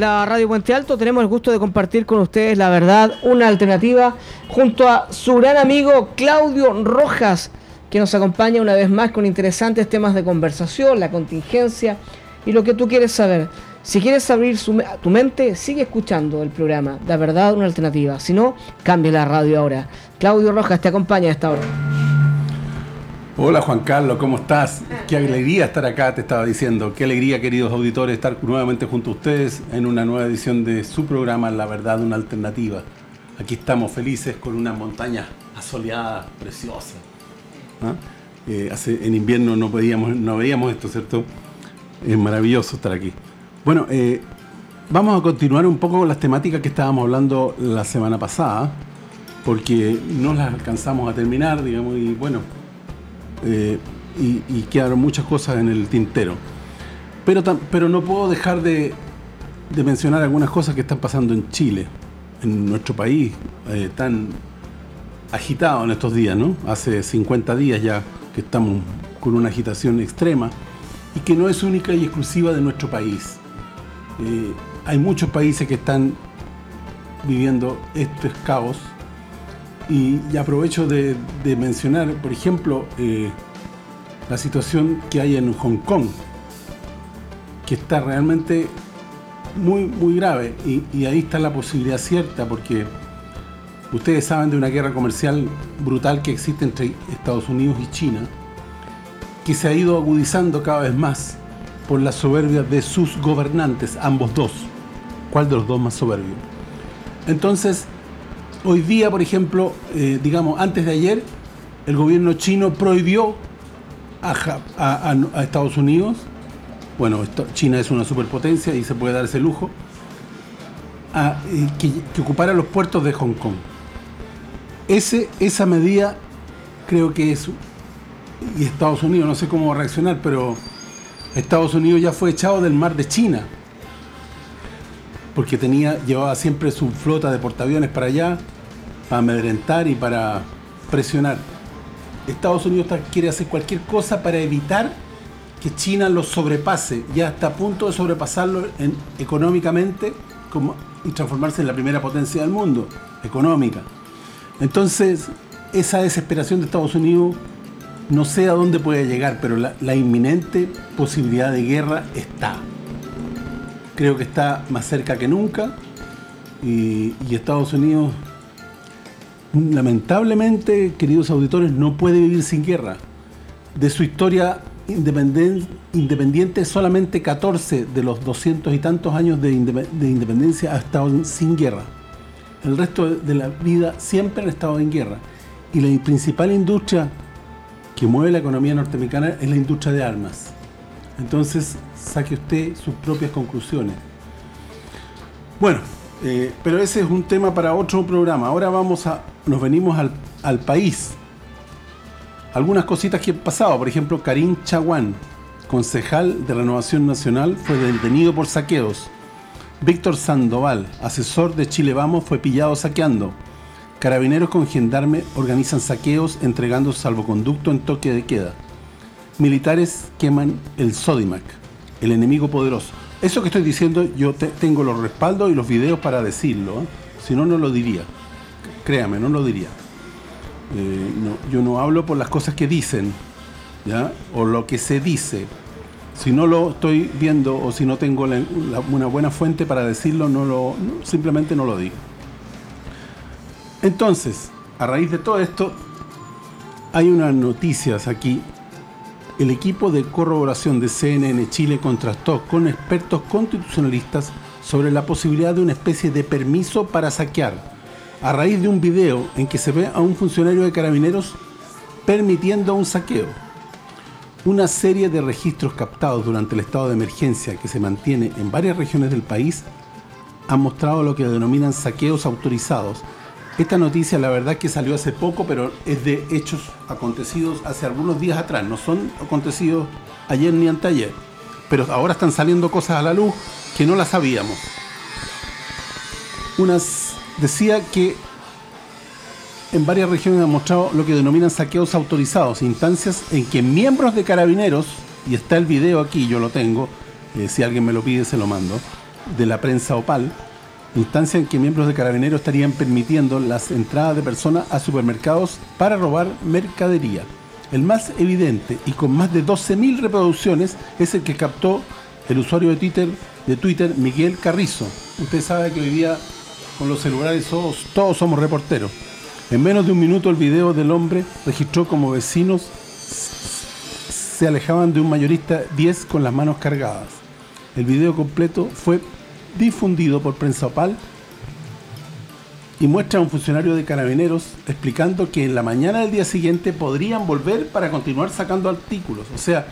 la Radio Puente Alto. Tenemos el gusto de compartir con ustedes la verdad, una alternativa, junto a su gran amigo Claudio Rojas, que nos acompaña una vez más con interesantes temas de conversación, la contingencia y lo que tú quieres saber. Si quieres abrir tu mente, sigue escuchando el programa. La verdad, una alternativa. Si no, cambia la radio ahora. Claudio Rojas te acompaña a esta hora. Hola Juan Carlos, ¿cómo estás? Qué alegría estar acá, te estaba diciendo. Qué alegría, queridos auditores, estar nuevamente junto a ustedes en una nueva edición de su programa La Verdad, una alternativa. Aquí estamos felices con una montaña asoleada, preciosa. ¿ah? Eh, hace, en invierno no, podíamos, no veíamos esto, ¿cierto? Es maravilloso estar aquí. Bueno, eh, vamos a continuar un poco con las temáticas que estábamos hablando la semana pasada, porque no las alcanzamos a terminar, digamos, y bueno, eh, y, quedaron muchas cosas en el tintero. Pero, pero no puedo dejar de, mencionar algunas cosas que están pasando en Chile, en nuestro país, eh, tan agitado en estos días, ¿no? Hace 50 días ya que estamos con una agitación extrema y que no es única y exclusiva de nuestro país. Eh, hay muchos países que están viviendo estos caos y, aprovecho de, mencionar, por ejemplo, eh, la situación que hay en Hong Kong, que está realmente muy, muy grave. Y, ahí está la posibilidad cierta, porque ustedes saben de una guerra comercial brutal que existe entre Estados Unidos y China, que se ha ido agudizando cada vez más por la soberbia de sus gobernantes, ambos dos. ¿Cuál de los dos más soberbio? Entonces, Hoy día, por ejemplo, eh, digamos, antes de ayer, el gobierno chino prohibió a, Estados Unidos, bueno, China es una superpotencia y se puede dar ese lujo, eh, que, ocupara los puertos de Hong Kong. Ese, esa medida creo que es, y Estados Unidos, no sé cómo va a reaccionar, pero Estados Unidos ya fue echado del mar de China, porque tenía llevaba siempre su flota de portaaviones para allá, para amedrentar y para presionar. Estados Unidos quiere hacer cualquier cosa para evitar que China lo sobrepase, ya está a punto de sobrepasarlo económicamente como, y transformarse en la primera potencia del mundo, económica. Entonces, esa desesperación de Estados Unidos no sé a dónde puede llegar, pero la inminente posibilidad de guerra está creo que está más cerca que nunca y, Estados Unidos lamentablemente, queridos auditores, no puede vivir sin guerra. De su historia independiente, solamente 14 de los 200 y tantos años de, independencia ha estado sin guerra. El resto de la vida siempre han estado en guerra. Y la principal industria que mueve la economía norteamericana es la industria de armas. Entonces, saque usted sus propias conclusiones. Bueno, eh, pero ese es un tema para otro programa. Ahora vamos a, nos venimos al, país. Algunas cositas que han pasado. Por ejemplo, Karim Chaguán, concejal de Renovación Nacional, fue detenido por saqueos. Víctor Sandoval, asesor de Chile Vamos, fue pillado saqueando. Carabineros con gendarme organizan saqueos entregando salvoconducto en toque de queda. Militares queman el Sodimac el enemigo poderoso. Eso que estoy diciendo, yo tengo los respaldos y los videos para decirlo. ¿eh? Si no, no lo diría. Créame, no lo diría. Eh, yo no hablo por las cosas que dicen, ¿ya? O lo que se dice. Si no lo estoy viendo o si no tengo una buena fuente para decirlo, no lo simplemente no lo digo. Entonces, a raíz de todo esto, hay unas noticias aquí el equipo de corroboración de CNN Chile contrastó con expertos constitucionalistas sobre la posibilidad de una especie de permiso para saquear, a raíz de un video en que se ve a un funcionario de carabineros permitiendo un saqueo. Una serie de registros captados durante el estado de emergencia que se mantiene en varias regiones del país han mostrado lo que denominan saqueos autorizados, esta noticia la verdad que salió hace poco, pero es de hechos acontecidos hace algunos días atrás. No son acontecidos ayer ni anteayer. Pero ahora están saliendo cosas a la luz que no las sabíamos. Unas decía que en varias regiones han mostrado lo que denominan saqueos autorizados, instancias en que miembros de carabineros, y está el video aquí, yo lo tengo, eh, si alguien me lo pide se lo mando, de la prensa opal, instancia en que miembros de Carabineros estarían permitiendo las entradas de personas a supermercados para robar mercadería. El más evidente y con más de 12.000 reproducciones es el que captó el usuario de Twitter, de Twitter Miguel Carrizo. Usted sabe que hoy día con los celulares todos, todos somos reporteros. En menos de un minuto el video del hombre registró como vecinos se alejaban de un mayorista 10 con las manos cargadas. El video completo fue difundido por Prensa Opal y muestra a un funcionario de carabineros explicando que en la mañana del día siguiente podrían volver para continuar sacando artículos. O sea,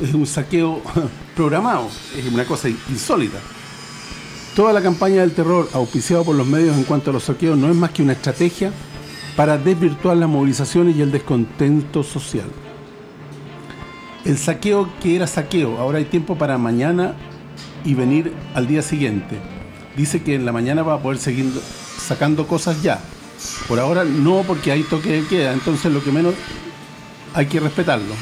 es un saqueo programado, es una cosa insólita. Toda la campaña del terror auspiciada por los medios en cuanto a los saqueos no es más que una estrategia para desvirtuar las movilizaciones y el descontento social. El saqueo que era saqueo, ahora hay tiempo para mañana y venir al día siguiente. Dice que en la mañana va a poder seguir sacando cosas ya. Por ahora no porque hay toque de queda, entonces lo que menos hay que respetarlo.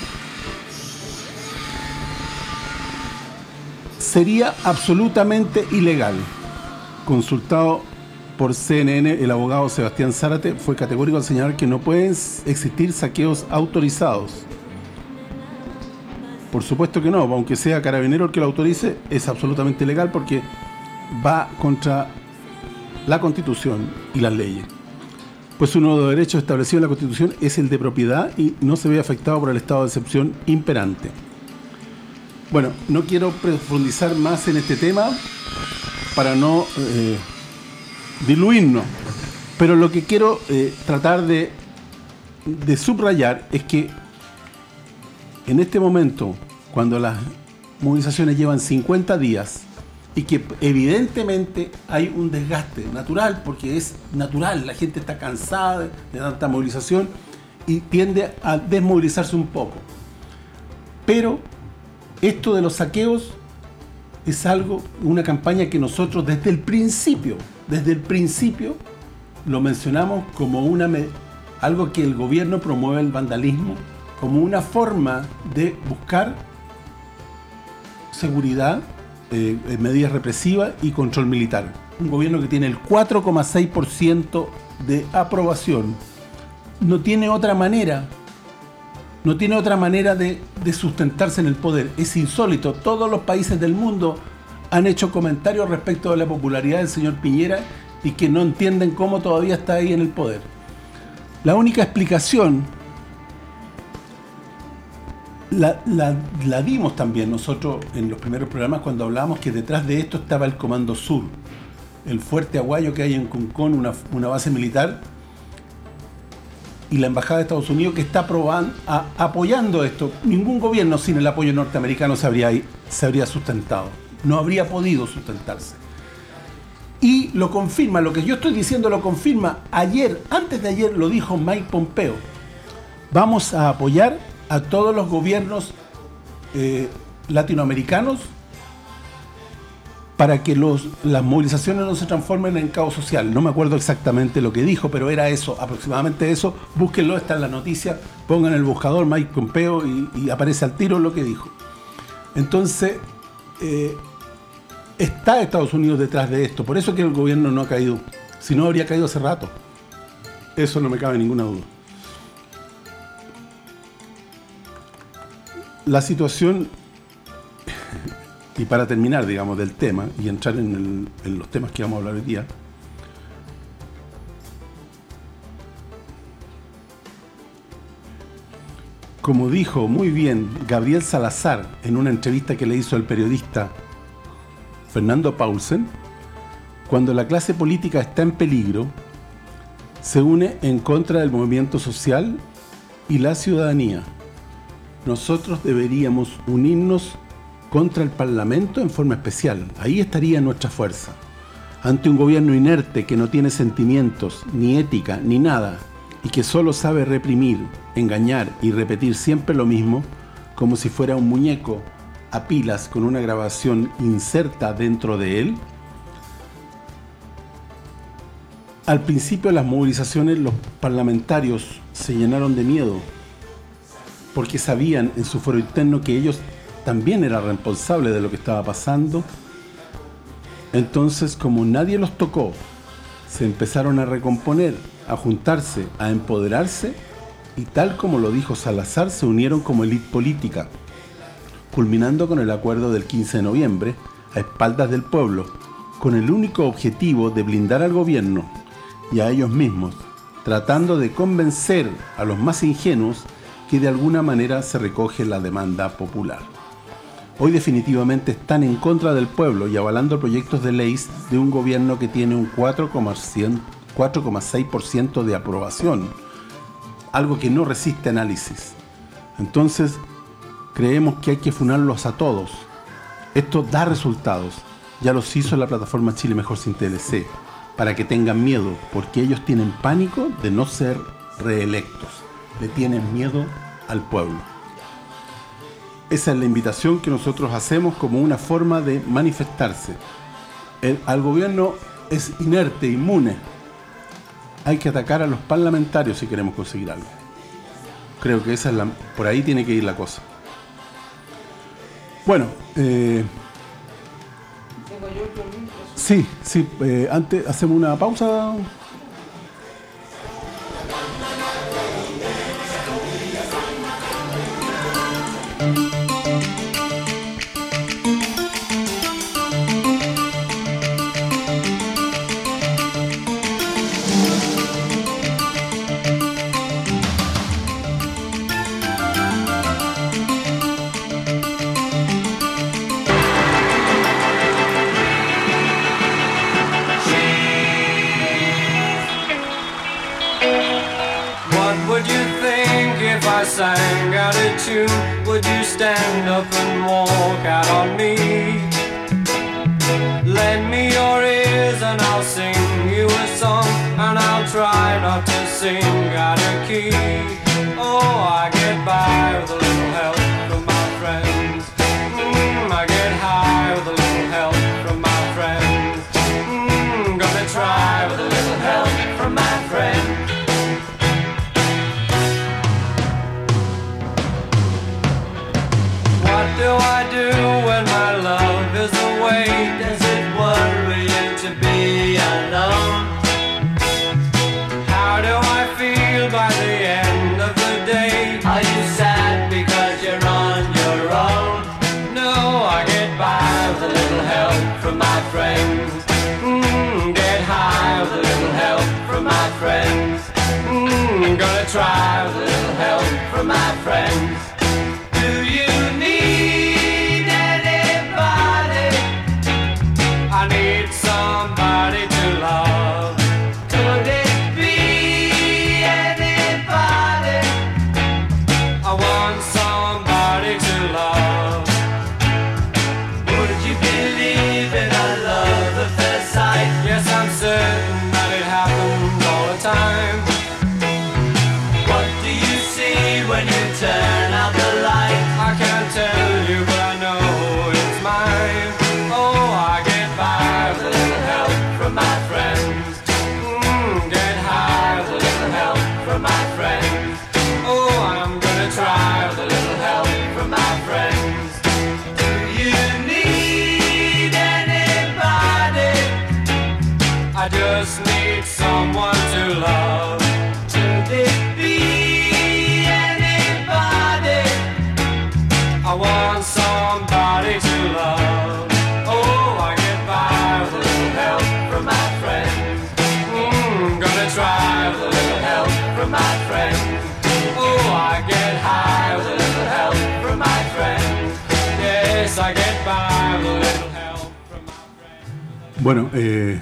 Sería absolutamente ilegal. Consultado por CNN, el abogado Sebastián Zárate fue categórico al señalar que no pueden existir saqueos autorizados por supuesto que no, aunque sea carabinero el que lo autorice, es absolutamente legal porque va contra la Constitución y las leyes. Pues uno de los derechos establecidos en la Constitución es el de propiedad y no se ve afectado por el estado de excepción imperante. Bueno, no quiero profundizar más en este tema para no eh, diluirnos, pero lo que quiero eh, tratar de, de subrayar es que en este momento, cuando las movilizaciones llevan 50 días y que evidentemente hay un desgaste natural, porque es natural, la gente está cansada de tanta movilización y tiende a desmovilizarse un poco. Pero esto de los saqueos es algo, una campaña que nosotros desde el principio, desde el principio, lo mencionamos como una algo que el gobierno promueve el vandalismo, como una forma de buscar seguridad, eh, medidas represivas y control militar. Un gobierno que tiene el 4,6% de aprobación. No tiene otra manera, no tiene otra manera de, sustentarse en el poder. Es insólito. Todos los países del mundo han hecho comentarios respecto de la popularidad del señor Piñera y que no entienden cómo todavía está ahí en el poder. La única explicación la, dimos también nosotros en los primeros programas cuando hablábamos que detrás de esto estaba el Comando Sur, el fuerte aguayo que hay en Concón, una, una base militar, y la Embajada de Estados Unidos que está probando, apoyando esto. Ningún gobierno sin el apoyo norteamericano se habría, se habría sustentado. No habría podido sustentarse. Y lo confirma, lo que yo estoy diciendo lo confirma. Ayer, antes de ayer, lo dijo Mike Pompeo. Vamos a apoyar a todos los gobiernos eh, latinoamericanos para que las movilizaciones no se transformen en caos social. No me acuerdo exactamente lo que dijo, pero era eso, aproximadamente eso. Búsquenlo, está en la noticia, pongan el buscador Mike Pompeo y, aparece al tiro lo que dijo. Entonces, eh, está Estados Unidos detrás de esto. Por eso que el gobierno no ha caído. Si no, habría caído hace rato. Eso no me cabe ninguna duda. la situación, y para terminar, digamos, del tema y entrar en, los temas que vamos a hablar hoy día, como dijo muy bien Gabriel Salazar en una entrevista que le hizo el periodista Fernando Paulsen, cuando la clase política está en peligro, se une en contra del movimiento social y la ciudadanía. Nosotros deberíamos unirnos contra el Parlamento en forma especial. Ahí estaría nuestra fuerza. Ante un gobierno inerte que no tiene sentimientos, ni ética, ni nada, y que solo sabe reprimir, engañar y repetir siempre lo mismo, como si fuera un muñeco a pilas con una grabación inserta dentro de él, al principio de las movilizaciones los parlamentarios se llenaron de miedo porque sabían en su foro interno que ellos también eran responsables de lo que estaba pasando Entonces, como nadie los tocó, se empezaron a recomponer, a juntarse, a empoderarse y tal como lo dijo Salazar, se unieron como élite política, culminando con el acuerdo del 15 de noviembre, a espaldas del pueblo, con el único objetivo de blindar al gobierno y a ellos mismos, tratando de convencer a los más ingenuos que de alguna manera se recoge la demanda popular. Hoy definitivamente están en contra del pueblo y avalando proyectos de leyes de un gobierno que tiene un 4,6% de aprobación, algo que no resiste análisis. Entonces, creemos que hay que funarlos a todos. Esto da resultados. Ya los hizo la plataforma Chile Mejor Sin TLC, para que tengan miedo, porque ellos tienen pánico de no ser reelectos. Le tienen miedo al pueblo. Esa es la invitación que nosotros hacemos como una forma de manifestarse. El, al gobierno es inerte, inmune. Hay que atacar a los parlamentarios si queremos conseguir algo. Creo que esa es la, por ahí tiene que ir la cosa. Bueno, eh, sí, sí, eh, antes hacemos una pausa. one. Bueno, eh,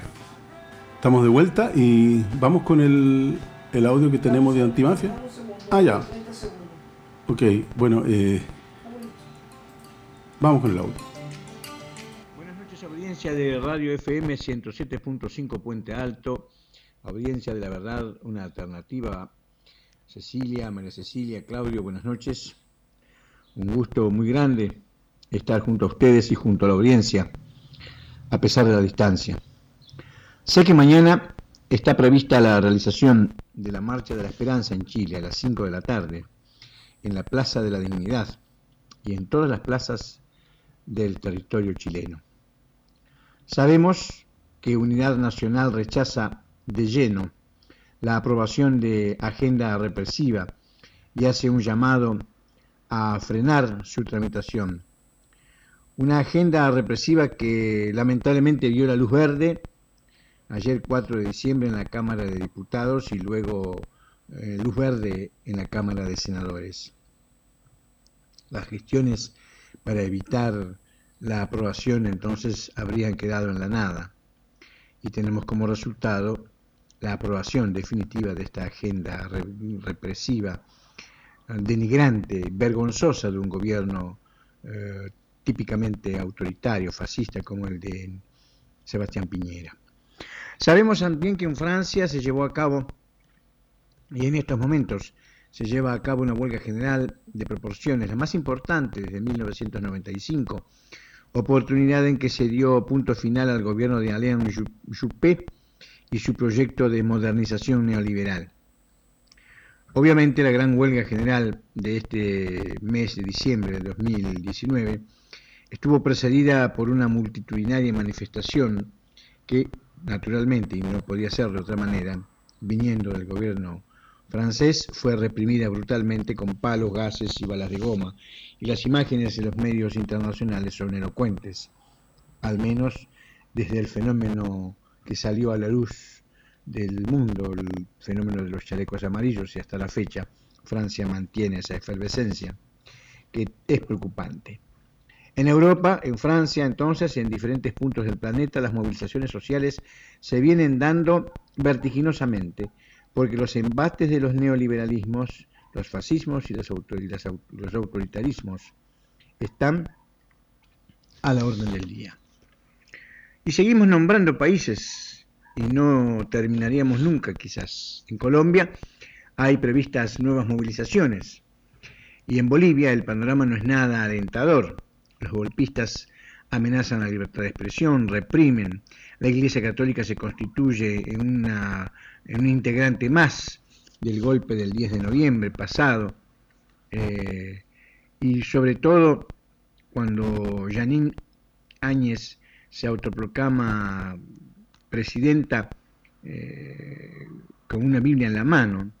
estamos de vuelta y vamos con el, el audio que tenemos de Antimafia. Ah, ya. Ok, bueno, eh, vamos con el audio. Buenas noches, audiencia de Radio FM 107.5 Puente Alto, audiencia de la verdad, una alternativa. Cecilia, María Cecilia, Claudio, buenas noches. Un gusto muy grande estar junto a ustedes y junto a la audiencia, a pesar de la distancia. Sé que mañana está prevista la realización de la Marcha de la Esperanza en Chile a las 5 de la tarde, en la Plaza de la Dignidad y en todas las plazas del territorio chileno. Sabemos que Unidad Nacional rechaza de lleno la aprobación de agenda represiva y hace un llamado a frenar su tramitación. Una agenda represiva que lamentablemente vio la luz verde ayer 4 de diciembre en la Cámara de Diputados y luego eh, luz verde en la Cámara de Senadores. Las gestiones para evitar la aprobación entonces habrían quedado en la nada y tenemos como resultado la aprobación definitiva de esta agenda re- represiva, denigrante, vergonzosa de un gobierno eh, típicamente autoritario, fascista como el de Sebastián Piñera. Sabemos también que en Francia se llevó a cabo, y en estos momentos se lleva a cabo una huelga general de proporciones, la más importante desde 1995, oportunidad en que se dio punto final al gobierno de Alain Ju- Juppé y su proyecto de modernización neoliberal. Obviamente la gran huelga general de este mes de diciembre de 2019 estuvo precedida por una multitudinaria manifestación que, naturalmente, y no podía ser de otra manera, viniendo del gobierno francés, fue reprimida brutalmente con palos, gases y balas de goma, y las imágenes en los medios internacionales son elocuentes, al menos desde el fenómeno que salió a la luz del mundo, el fenómeno de los chalecos amarillos, y hasta la fecha Francia mantiene esa efervescencia, que es preocupante. En Europa, en Francia, entonces, en diferentes puntos del planeta, las movilizaciones sociales se vienen dando vertiginosamente, porque los embates de los neoliberalismos, los fascismos y los autoritarismos están a la orden del día. Y seguimos nombrando países y no terminaríamos nunca quizás. En Colombia hay previstas nuevas movilizaciones y en Bolivia el panorama no es nada alentador. Los golpistas amenazan la libertad de expresión, reprimen. La Iglesia Católica se constituye en, una, en un integrante más del golpe del 10 de noviembre pasado. Eh, y sobre todo cuando Janine Áñez se autoproclama presidenta eh, con una Biblia en la mano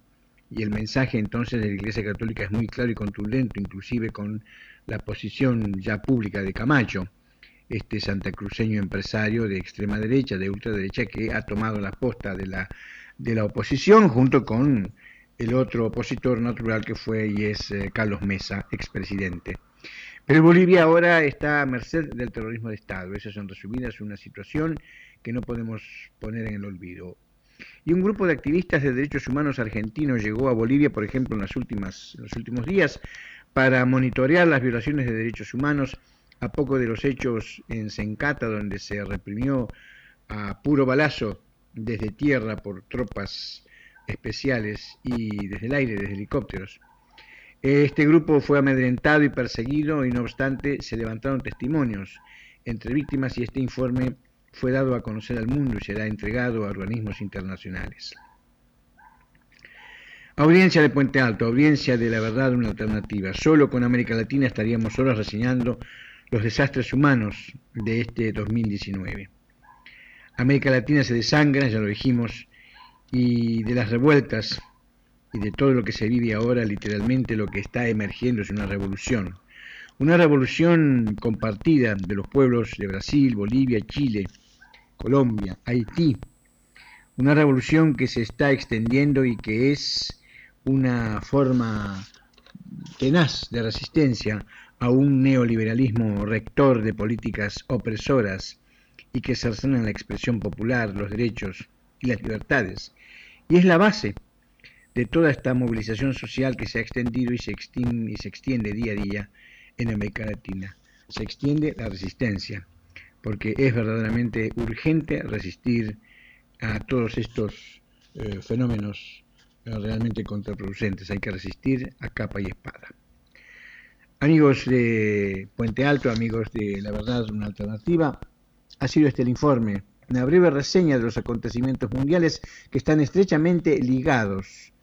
y el mensaje entonces de la Iglesia Católica es muy claro y contundente, inclusive con la posición ya pública de Camacho, este santacruceño empresario de extrema derecha, de ultraderecha, que ha tomado la posta de la, de la oposición junto con el otro opositor natural que fue y es eh, Carlos Mesa, expresidente. Pero Bolivia ahora está a merced del terrorismo de Estado. Esas son resumidas una situación que no podemos poner en el olvido. Y un grupo de activistas de derechos humanos argentinos llegó a Bolivia, por ejemplo, en, las últimas, en los últimos días, para monitorear las violaciones de derechos humanos a poco de los hechos en Sencata, donde se reprimió a puro balazo desde tierra por tropas especiales y desde el aire, desde helicópteros. Este grupo fue amedrentado y perseguido y no obstante se levantaron testimonios entre víctimas y este informe fue dado a conocer al mundo y será entregado a organismos internacionales. Audiencia de Puente Alto, audiencia de la verdad, una alternativa. Solo con América Latina estaríamos horas reseñando los desastres humanos de este 2019. América Latina se desangra, ya lo dijimos, y de las revueltas y de todo lo que se vive ahora, literalmente lo que está emergiendo es una revolución. Una revolución compartida de los pueblos de Brasil, Bolivia, Chile, Colombia, Haití. Una revolución que se está extendiendo y que es una forma tenaz de resistencia a un neoliberalismo rector de políticas opresoras y que cercenan la expresión popular, los derechos y las libertades. Y es la base de toda esta movilización social que se ha extendido y se, extiende, y se extiende día a día en América Latina. Se extiende la resistencia, porque es verdaderamente urgente resistir a todos estos eh, fenómenos realmente contraproducentes. Hay que resistir a capa y espada. Amigos de Puente Alto, amigos de La Verdad, una alternativa, ha sido este el informe, una breve reseña de los acontecimientos mundiales que están estrechamente ligados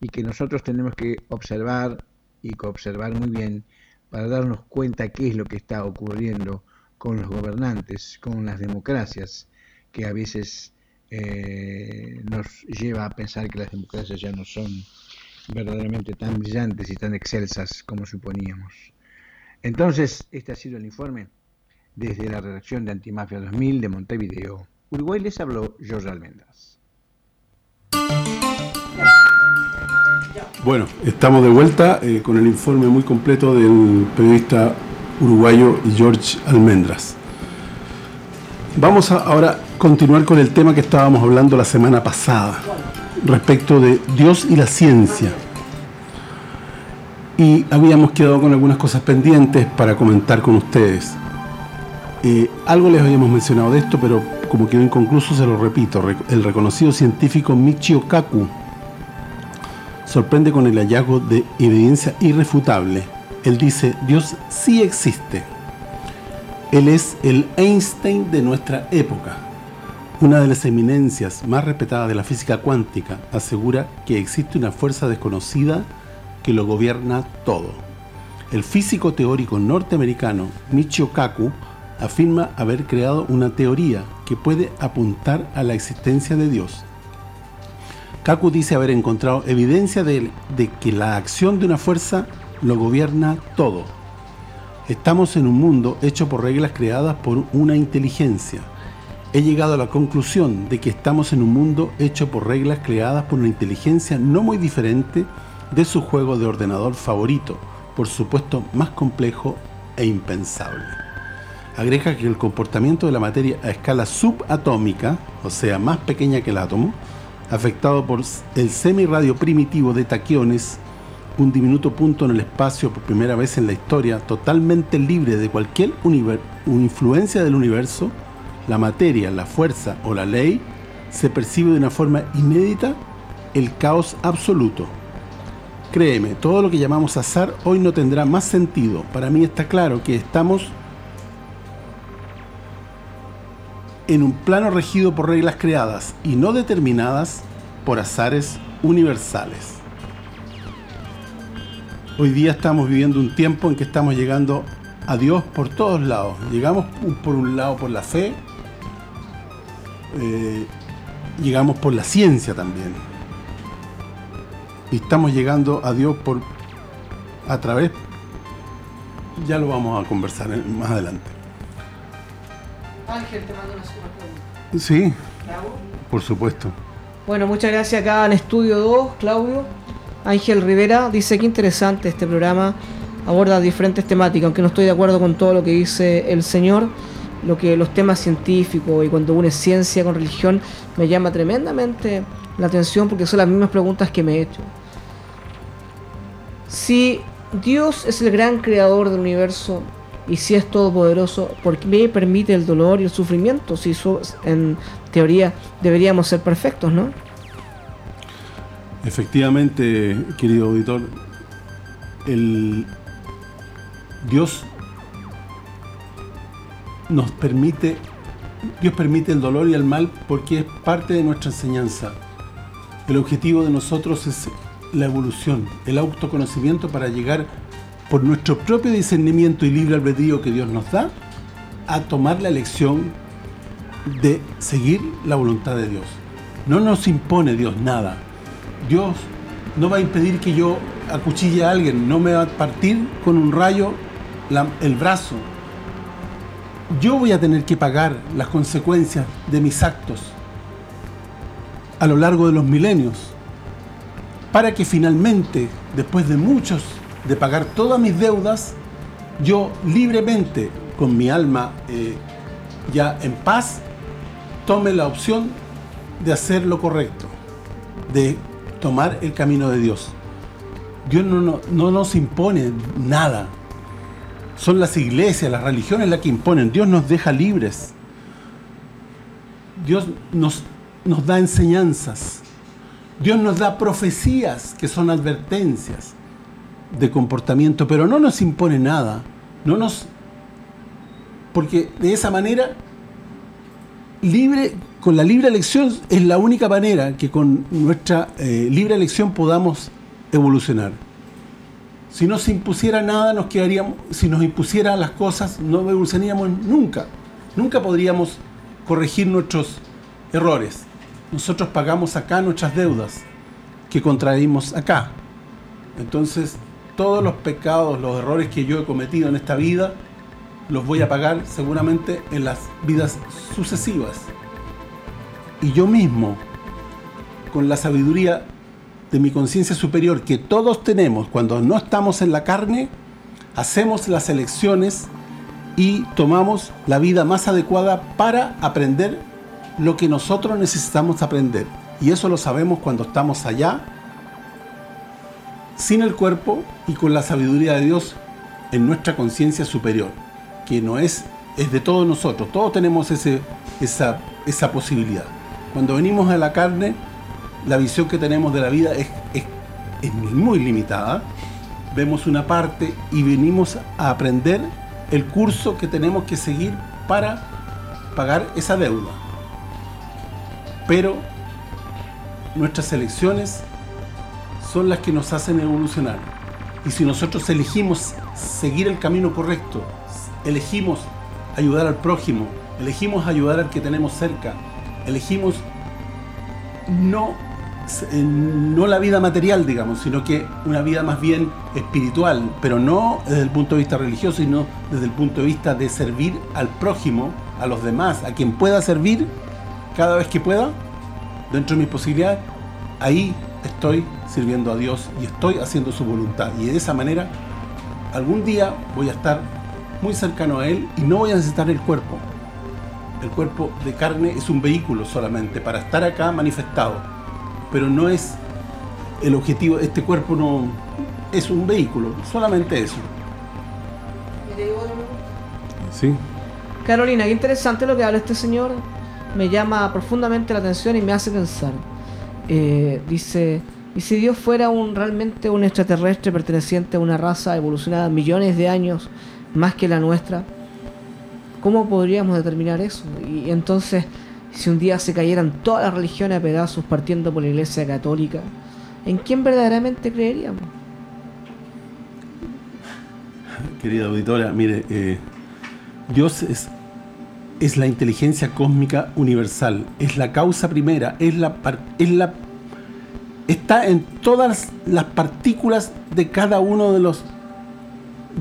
y que nosotros tenemos que observar y coobservar muy bien para darnos cuenta qué es lo que está ocurriendo con los gobernantes, con las democracias, que a veces eh, nos lleva a pensar que las democracias ya no son verdaderamente tan brillantes y tan excelsas como suponíamos. Entonces, este ha sido el informe desde la redacción de Antimafia 2000 de Montevideo. Uruguay les habló George Almendras. Bueno, estamos de vuelta eh, con el informe muy completo del periodista uruguayo George Almendras. Vamos a ahora continuar con el tema que estábamos hablando la semana pasada, respecto de Dios y la ciencia. Y habíamos quedado con algunas cosas pendientes para comentar con ustedes. Eh, algo les habíamos mencionado de esto, pero como quedó inconcluso se lo repito. Re- El reconocido científico Michio Kaku sorprende con el hallazgo de evidencia irrefutable. Él dice, Dios sí existe. Él es el Einstein de nuestra época. Una de las eminencias más respetadas de la física cuántica asegura que existe una fuerza desconocida que lo gobierna todo. El físico teórico norteamericano Michio Kaku afirma haber creado una teoría que puede apuntar a la existencia de Dios. Kaku dice haber encontrado evidencia de, que la acción de una fuerza lo gobierna todo. Estamos en un mundo hecho por reglas creadas por una inteligencia. He llegado a la conclusión de que estamos en un mundo hecho por reglas creadas por una inteligencia no muy diferente de su juego de ordenador favorito, por supuesto más complejo e impensable. Agrega que el comportamiento de la materia a escala subatómica, o sea, más pequeña que el átomo, afectado por el semirradio primitivo de taquiones, un diminuto punto en el espacio por primera vez en la historia, totalmente libre de cualquier influencia del universo, la materia, la fuerza o la ley, se percibe de una forma inédita el caos absoluto. Créeme, todo lo que llamamos azar hoy no tendrá más sentido. Para mí está claro que estamos en un plano regido por reglas creadas y no determinadas por azares universales. Hoy día estamos viviendo un tiempo en que estamos llegando a Dios por todos lados. Llegamos por un lado por la fe, eh, llegamos por la ciencia también. Y estamos llegando a Dios por a través, ya lo vamos a conversar en- más adelante. Ángel, te mando una super pregunta. Sí, por supuesto. Bueno, muchas gracias acá en Estudio 2, Claudio. Ángel Rivera dice que interesante este programa, aborda diferentes temáticas, aunque no estoy de acuerdo con todo lo que dice el señor, lo que los temas científicos y cuando une ciencia con religión me llama tremendamente la atención porque son las mismas preguntas que me he hecho. Si Dios es el gran creador del universo y si es todopoderoso, ¿por qué permite el dolor y el sufrimiento? Si en teoría deberíamos ser perfectos, ¿no? Efectivamente, querido auditor, el Dios nos permite, Dios permite el dolor y el mal porque es parte de nuestra enseñanza. El objetivo de nosotros es la evolución, el autoconocimiento para llegar por nuestro propio discernimiento y libre albedrío que Dios nos da a tomar la elección de seguir la voluntad de Dios. No nos impone Dios nada. Dios no va a impedir que yo acuchille a alguien, no me va a partir con un rayo el brazo. Yo voy a tener que pagar las consecuencias de mis actos a lo largo de los milenios para que finalmente, después de muchos, de pagar todas mis deudas, yo libremente, con mi alma eh, ya en paz, tome la opción de hacer lo correcto, de tomar el camino de Dios. Dios no, no, no nos impone nada. Son las iglesias, las religiones las que imponen. Dios nos deja libres. Dios nos, nos da enseñanzas. Dios nos da profecías que son advertencias de comportamiento, pero no nos impone nada. No nos porque de esa manera libre con la libre elección es la única manera que con nuestra eh, libre elección podamos evolucionar. Si no se impusiera nada, nos quedaríamos, si nos impusiera las cosas, no evolucionaríamos nunca. Nunca podríamos corregir nuestros errores. Nosotros pagamos acá nuestras deudas que contraímos acá. Entonces, todos los pecados, los errores que yo he cometido en esta vida, los voy a pagar seguramente en las vidas sucesivas. Y yo mismo, con la sabiduría de mi conciencia superior que todos tenemos cuando no estamos en la carne, hacemos las elecciones y tomamos la vida más adecuada para aprender lo que nosotros necesitamos aprender. Y eso lo sabemos cuando estamos allá, sin el cuerpo y con la sabiduría de Dios en nuestra conciencia superior, que no es, es de todos nosotros. Todos tenemos ese, esa, esa posibilidad. Cuando venimos a la carne, la visión que tenemos de la vida es, es, es muy limitada. Vemos una parte y venimos a aprender el curso que tenemos que seguir para pagar esa deuda. Pero nuestras elecciones son las que nos hacen evolucionar. Y si nosotros elegimos seguir el camino correcto, elegimos ayudar al prójimo, elegimos ayudar al que tenemos cerca, elegimos no, no la vida material, digamos, sino que una vida más bien espiritual, pero no desde el punto de vista religioso, sino desde el punto de vista de servir al prójimo, a los demás, a quien pueda servir cada vez que pueda, dentro de mis posibilidades, ahí estoy sirviendo a Dios y estoy haciendo su voluntad. Y de esa manera, algún día voy a estar muy cercano a Él y no voy a necesitar el cuerpo. El cuerpo de carne es un vehículo solamente para estar acá manifestado. Pero no es el objetivo, este cuerpo no es un vehículo, solamente eso. Sí. Carolina, qué interesante lo que habla este señor. Me llama profundamente la atención y me hace pensar. Eh, dice, ¿y si Dios fuera un realmente un extraterrestre perteneciente a una raza evolucionada millones de años más que la nuestra? ¿Cómo podríamos determinar eso? Y entonces, si un día se cayeran todas las religiones a pedazos partiendo por la Iglesia Católica, ¿en quién verdaderamente creeríamos? Querida auditora, mire, eh, Dios es, es la inteligencia cósmica universal, es la causa primera, es la, es la está en todas las partículas de cada uno de los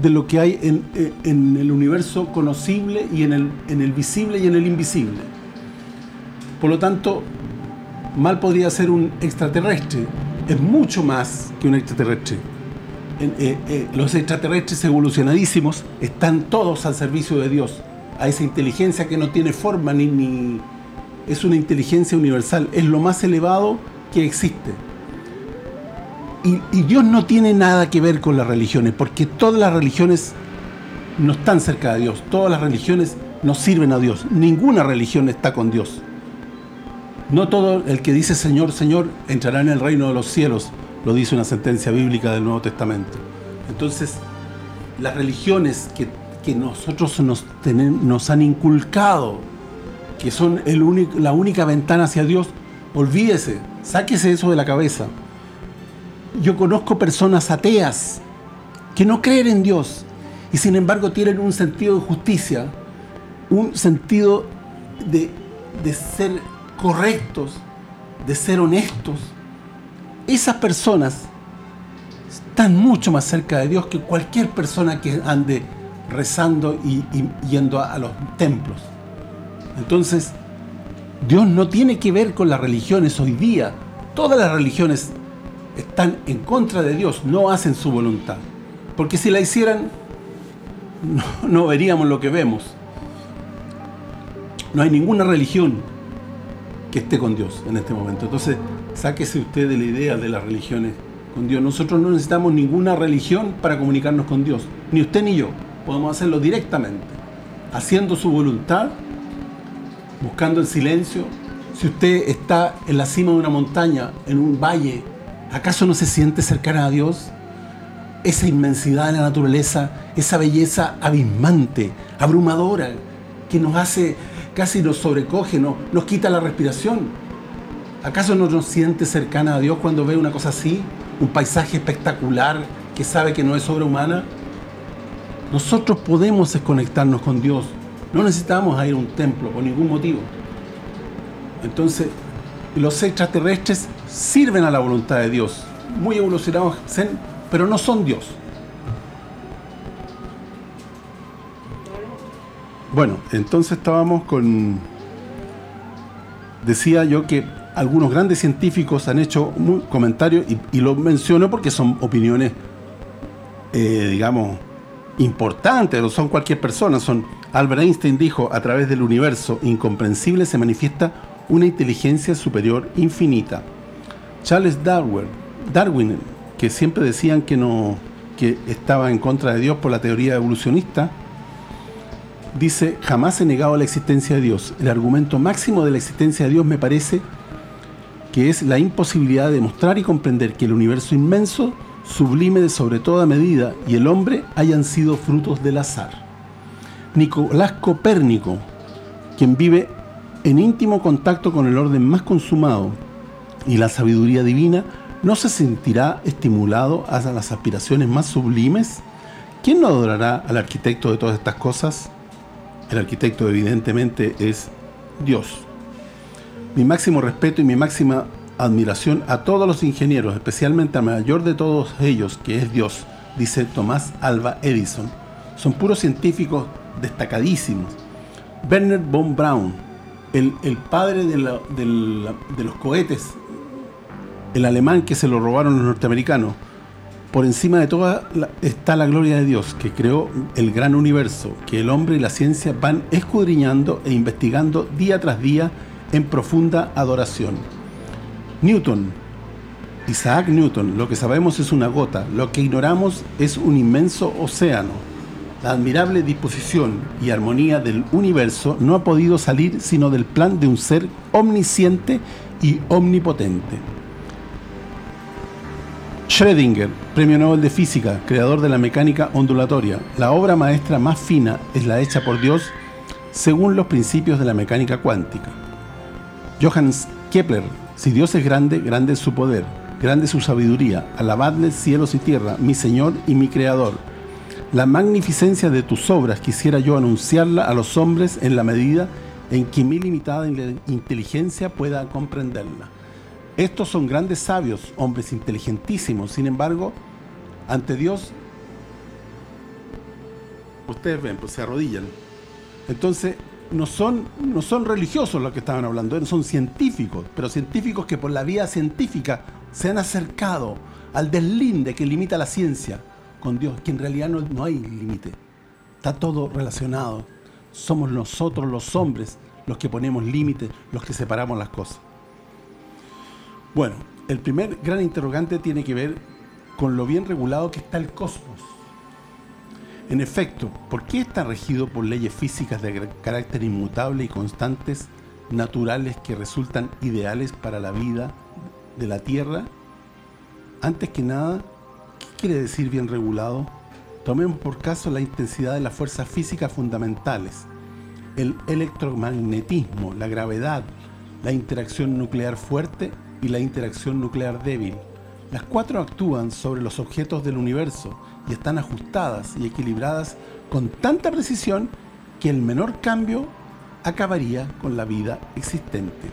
de lo que hay en- en el universo conocible y en el, en el visible y en el invisible. Por lo tanto, mal podría ser un extraterrestre. Es mucho más que un extraterrestre. Eh, eh, los extraterrestres evolucionadísimos están todos al servicio de Dios, a esa inteligencia que no tiene forma ni, ni es una inteligencia universal, es lo más elevado que existe. Y, y Dios no tiene nada que ver con las religiones, porque todas las religiones no están cerca de Dios, todas las religiones no sirven a Dios, ninguna religión está con Dios. No todo el que dice Señor, Señor entrará en el reino de los cielos, lo dice una sentencia bíblica del Nuevo Testamento. Entonces, las religiones que, que nosotros nos, nos han inculcado, que son la única ventana hacia Dios, olvídese, sáquese eso de la cabeza. Yo conozco personas ateas que no creen en Dios y sin embargo tienen un sentido de justicia, un sentido de, de ser correctos, de ser honestos. Esas personas están mucho más cerca de Dios que cualquier persona que ande rezando y, yendo a, a los templos. Entonces, Dios no tiene que ver con las religiones hoy día. Todas las religiones están en contra de Dios, no hacen su voluntad. Porque si la hicieran, no, no veríamos lo que vemos. No hay ninguna religión que esté con Dios en este momento. Entonces, sáquese usted de la idea de las religiones con Dios. Nosotros no necesitamos ninguna religión para comunicarnos con Dios. Ni usted ni yo. Podemos hacerlo directamente. Haciendo su voluntad, buscando el silencio. Si usted está en la cima de una montaña, en un valle, ¿acaso no se siente cercana a Dios? Esa inmensidad de la naturaleza, esa belleza abismante, abrumadora, que nos hace, casi nos sobrecoge, no- nos quita la respiración. ¿Acaso no nos siente cercana a Dios cuando ve una cosa así? Un paisaje espectacular, que sabe que no es obra humana, nosotros podemos desconectarnos con Dios. No necesitamos ir a un templo por ningún motivo. Entonces, los extraterrestres sirven a la voluntad de Dios. Muy evolucionados, pero no son Dios. Bueno, entonces estábamos con... Decía yo que algunos grandes científicos han hecho comentarios y, y lo menciono porque son opiniones, eh, digamos, importantes, no son cualquier persona. Son Albert Einstein dijo, a través del universo incomprensible se manifiesta una inteligencia superior infinita. Charles Darwin, Darwin que siempre decían que no que estaba en contra de Dios por la teoría evolucionista, dice, jamás he negado la existencia de Dios. El argumento máximo de la existencia de Dios me parece que es la imposibilidad de mostrar y comprender que el universo inmenso, sublime de sobre toda medida, y el hombre hayan sido frutos del azar. Nicolás Copérnico, quien vive en íntimo contacto con el orden más consumado y la sabiduría divina, ¿no se sentirá estimulado hacia las aspiraciones más sublimes? ¿Quién no adorará al arquitecto de todas estas cosas? El arquitecto evidentemente es Dios. Mi máximo respeto y mi máxima admiración a todos los ingenieros, especialmente al mayor de todos ellos, que es Dios, dice Tomás Alba Edison. Son puros científicos destacadísimos. Werner von Braun, el, el padre de, la, de, los cohetes, el alemán que se lo robaron los norteamericanos, por encima de todo está la gloria de Dios, que creó el gran universo, que el hombre y la ciencia van escudriñando e investigando día tras día en profunda adoración. Newton, Isaac Newton, lo que sabemos es una gota, lo que ignoramos es un inmenso océano. La admirable disposición y armonía del universo no ha podido salir sino del plan de un ser omnisciente y omnipotente. Schrödinger, Premio Nobel de Física, creador de la mecánica ondulatoria. La obra maestra más fina es la hecha por Dios según los principios de la mecánica cuántica. Johannes Kepler, si Dios es grande, grande es su poder, grande es su sabiduría. Alabadle cielos y tierra, mi Señor y mi Creador. La magnificencia de tus obras quisiera yo anunciarla a los hombres en la medida en que mi limitada inteligencia pueda comprenderla. Estos son grandes sabios, hombres inteligentísimos, sin embargo, ante Dios, ustedes ven, pues se arrodillan. Entonces, no son, no son religiosos los que estaban hablando, son científicos, pero científicos que por la vía científica se han acercado al deslinde que limita la ciencia con Dios, que en realidad no, no hay límite. Está todo relacionado. Somos nosotros los hombres los que ponemos límites, los que separamos las cosas. Bueno, el primer gran interrogante tiene que ver con lo bien regulado que está el cosmos. En efecto, ¿por qué está regido por leyes físicas de carácter inmutable y constantes, naturales que resultan ideales para la vida de la Tierra? Antes que nada, ¿qué quiere decir bien regulado? Tomemos por caso la intensidad de las fuerzas físicas fundamentales, el electromagnetismo, la gravedad, la interacción nuclear fuerte y la interacción nuclear débil. Las cuatro actúan sobre los objetos del universo y están ajustadas y equilibradas con tanta precisión que el menor cambio acabaría con la vida existente.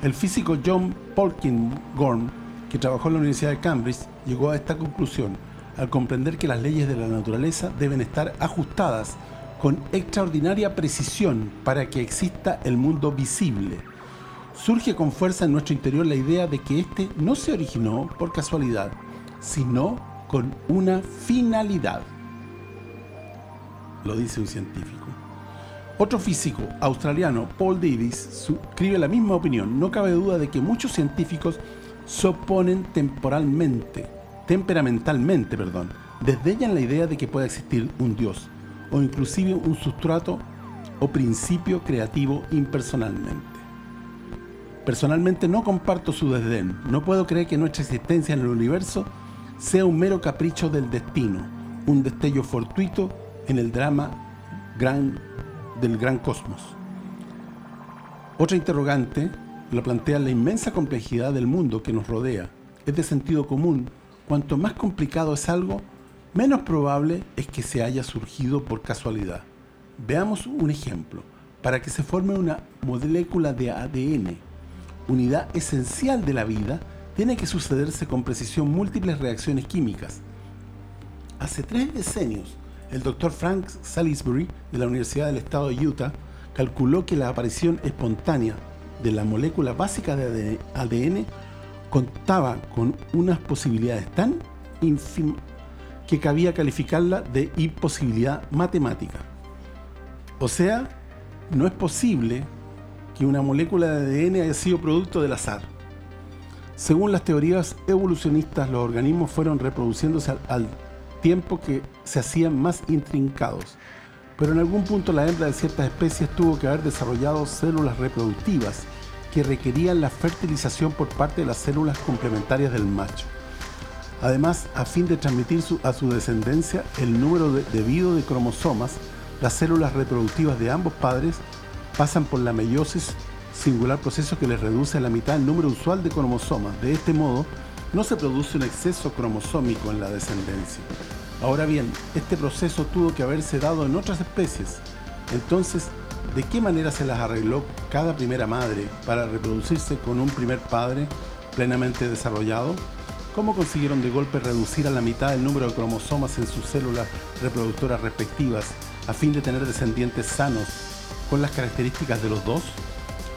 El físico John Polkinghorne, que trabajó en la Universidad de Cambridge, llegó a esta conclusión al comprender que las leyes de la naturaleza deben estar ajustadas con extraordinaria precisión para que exista el mundo visible surge con fuerza en nuestro interior la idea de que este no se originó por casualidad, sino con una finalidad. Lo dice un científico. Otro físico australiano, Paul Davis, escribe la misma opinión. No cabe duda de que muchos científicos se oponen temporalmente, temperamentalmente, perdón, desdeñan la idea de que pueda existir un Dios, o inclusive un sustrato o principio creativo impersonalmente. Personalmente no comparto su desdén. No puedo creer que nuestra existencia en el universo sea un mero capricho del destino, un destello fortuito en el drama gran, del gran cosmos. Otra interrogante la plantea la inmensa complejidad del mundo que nos rodea. Es de sentido común cuanto más complicado es algo, menos probable es que se haya surgido por casualidad. Veamos un ejemplo. Para que se forme una molécula de ADN, unidad esencial de la vida, tiene que sucederse con precisión múltiples reacciones químicas. Hace tres decenios, el Dr. Frank Salisbury de la Universidad del Estado de Utah calculó que la aparición espontánea de la molécula básica de ADN contaba con unas posibilidades tan ínfimas que cabía calificarla de imposibilidad matemática. O sea, no es posible que una molécula de ADN haya sido producto del azar. Según las teorías evolucionistas, los organismos fueron reproduciéndose al, tiempo que se hacían más intrincados. Pero en algún punto la hembra de ciertas especies tuvo que haber desarrollado células reproductivas que requerían la fertilización por parte de las células complementarias del macho. Además, a fin de transmitir a su descendencia el número de- debido de cromosomas, las células reproductivas de ambos padres pasan por la meiosis, singular proceso que les reduce a la mitad el número usual de cromosomas. De este modo, no se produce un exceso cromosómico en la descendencia. Ahora bien, este proceso tuvo que haberse dado en otras especies. Entonces, ¿de qué manera se las arregló cada primera madre para reproducirse con un primer padre plenamente desarrollado? ¿Cómo consiguieron de golpe reducir a la mitad el número de cromosomas en sus células reproductoras respectivas a fin de tener descendientes sanos con las características de los dos?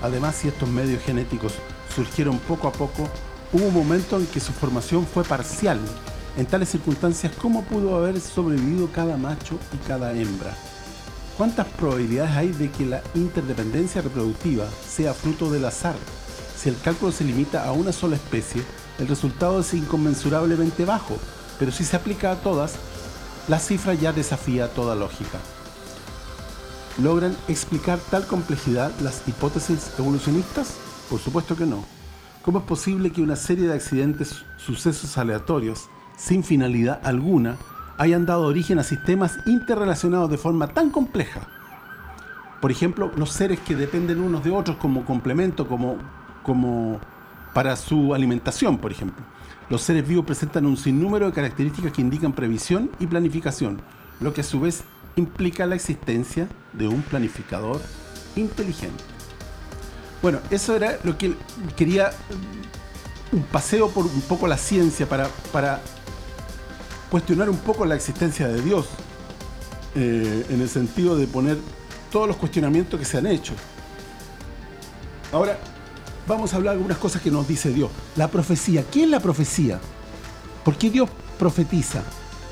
Además, si estos medios genéticos surgieron poco a poco, hubo un momento en que su formación fue parcial. En tales circunstancias, ¿cómo pudo haber sobrevivido cada macho y cada hembra? ¿Cuántas probabilidades hay de que la interdependencia reproductiva sea fruto del azar? Si el cálculo se limita a una sola especie, el resultado es inconmensurablemente bajo, pero si se aplica a todas, la cifra ya desafía toda lógica. ¿Logran explicar tal complejidad las hipótesis evolucionistas? Por supuesto que no. ¿Cómo es posible que una serie de accidentes, sucesos aleatorios, sin finalidad alguna, hayan dado origen a sistemas interrelacionados de forma tan compleja? Por ejemplo, los seres que dependen unos de otros como complemento, como, como para su alimentación, por ejemplo. Los seres vivos presentan un sinnúmero de características que indican previsión y planificación, lo que a su vez implica la existencia de un planificador inteligente. Bueno, eso era lo que quería mm, un paseo por un poco la ciencia para, cuestionar un poco la existencia de Dios eh, en el sentido de poner todos los cuestionamientos que se han hecho. Ahora, vamos a hablar de algunas cosas que nos dice Dios. La profecía, ¿qué es la profecía? ¿Por qué Dios profetiza?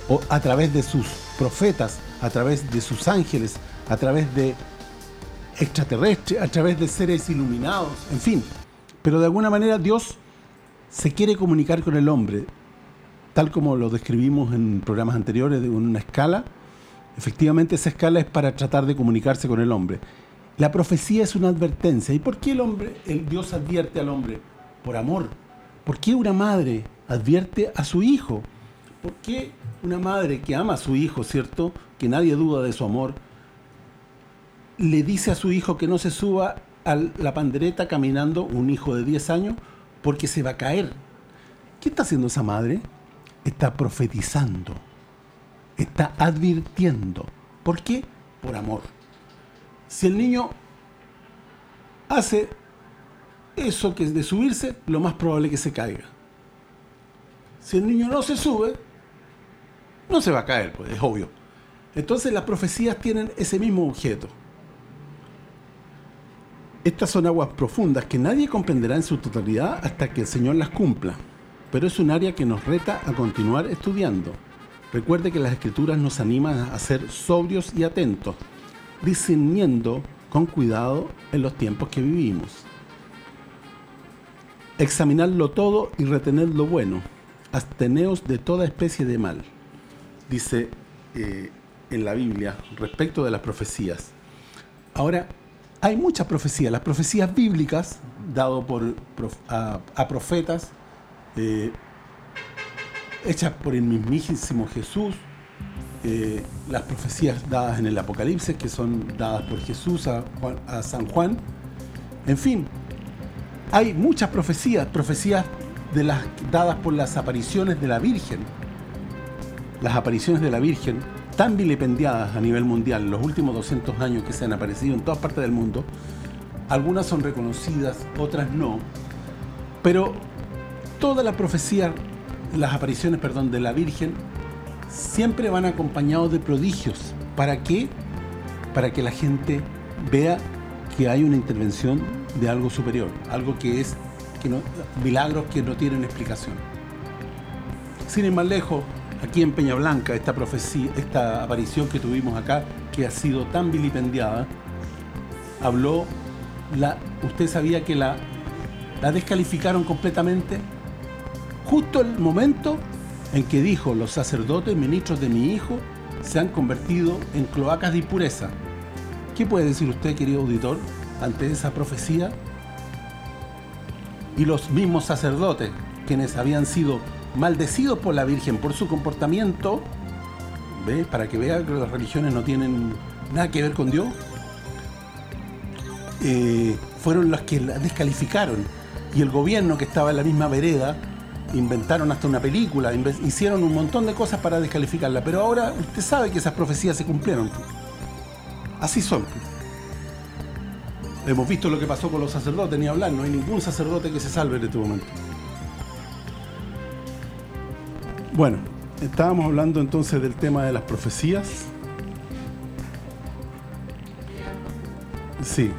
O a través de sus profetas, a través de sus ángeles, a través de extraterrestres, a través de seres iluminados, en fin. Pero de alguna manera Dios se quiere comunicar con el hombre, tal como lo describimos en programas anteriores, de una escala. Efectivamente, esa escala es para tratar de comunicarse con el hombre. La profecía es una advertencia. ¿Y por qué el hombre, el Dios advierte al hombre? Por amor. ¿Por qué una madre advierte a su hijo? ¿Por qué una madre que ama a su hijo, cierto? Que nadie duda de su amor, le dice a su hijo que no se suba a la pandereta caminando, un hijo de 10 años, porque se va a caer. ¿Qué está haciendo esa madre? Está profetizando. Está advirtiendo. ¿Por qué? Por amor. Si el niño hace eso que es de subirse, lo más probable es que se caiga. Si el niño no se sube, no se va a caer, pues es obvio. Entonces las profecías tienen ese mismo objeto. Estas son aguas profundas que nadie comprenderá en su totalidad hasta que el Señor las cumpla. Pero es un área que nos reta a continuar estudiando. Recuerde que las escrituras nos animan a ser sobrios y atentos, discerniendo con cuidado en los tiempos que vivimos. Examinarlo todo y retener lo bueno. Absteneos de toda especie de mal. Dice eh, en la Biblia respecto de las profecías. Ahora, hay muchas profecías. Las profecías bíblicas, dado por a profetas, eh, hechas por el mismísimo Jesús, eh, las profecías dadas en el Apocalipsis, que son dadas por Jesús a, Juan- a San Juan. En fin, hay muchas profecías, profecías de las dadas por las apariciones de la Virgen. Las apariciones de la Virgen, tan vilipendiadas a nivel mundial en los últimos 200 años que se han aparecido en todas partes del mundo, algunas son reconocidas, otras no, pero toda la profecía, las apariciones, perdón, de la Virgen siempre van acompañados de prodigios. ¿Para qué? Para que la gente vea que hay una intervención de algo superior, algo que es que no, milagros que no tienen explicación. Sin ir más lejos, aquí en Peña Blanca, esta profecía, esta aparición que tuvimos acá, que ha sido tan vilipendiada, habló, la, usted sabía que la, la descalificaron completamente, justo el momento en que dijo, los sacerdotes ministros de mi hijo se han convertido en cloacas de impureza. ¿Qué puede decir usted, querido auditor, ante esa profecía? Y los mismos sacerdotes, quienes habían sido maldecidos por la Virgen por su comportamiento, ¿ve? para que vea que las religiones no tienen nada que ver con Dios, eh, fueron los que la descalificaron. Y el gobierno que estaba en la misma vereda, inventaron hasta una película, hicieron un montón de cosas para descalificarla. Pero ahora usted sabe que esas profecías se cumplieron. Así son. Hemos visto lo que pasó con los sacerdotes, ni hablar, no hay ningún sacerdote que se salve en este momento. Bueno, estábamos hablando entonces del tema de las profecías. Sí.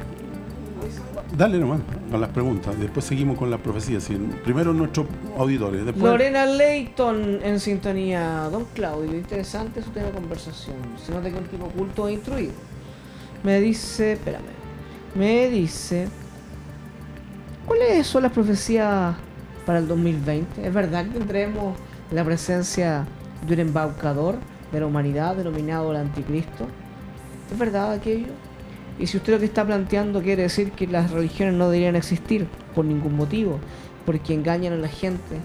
Dale nomás a las preguntas, después seguimos con las profecías. Primero nuestros auditores. Lorena Leighton en sintonía. Don Claudio, interesante su tema de conversación. Se nota que un tipo culto e instruido. Me dice, espérame, me dice, ¿cuáles son las profecías para el 2020? ¿Es verdad que tendremos la presencia de un embaucador de la humanidad denominado el anticristo? ¿Es verdad aquello? Y si usted lo que está planteando quiere decir que las religiones no deberían existir por ningún motivo, porque engañan a la gente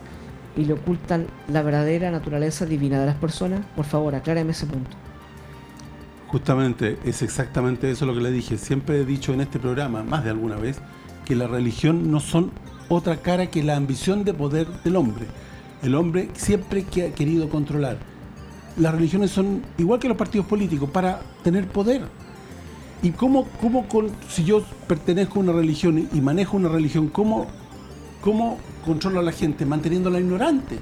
y le ocultan la verdadera naturaleza divina de las personas, por favor, acláreme ese punto. Justamente, es exactamente eso lo que le dije. Siempre he dicho en este programa, más de alguna vez, que la religión no son otra cara que la ambición de poder del hombre. El hombre siempre que ha querido controlar. Las religiones son igual que los partidos políticos, para tener poder. ¿Y cómo, cómo si yo pertenezco a una religión y, y manejo una religión, cómo, cómo controlo a la gente? Manteniéndola ignorante.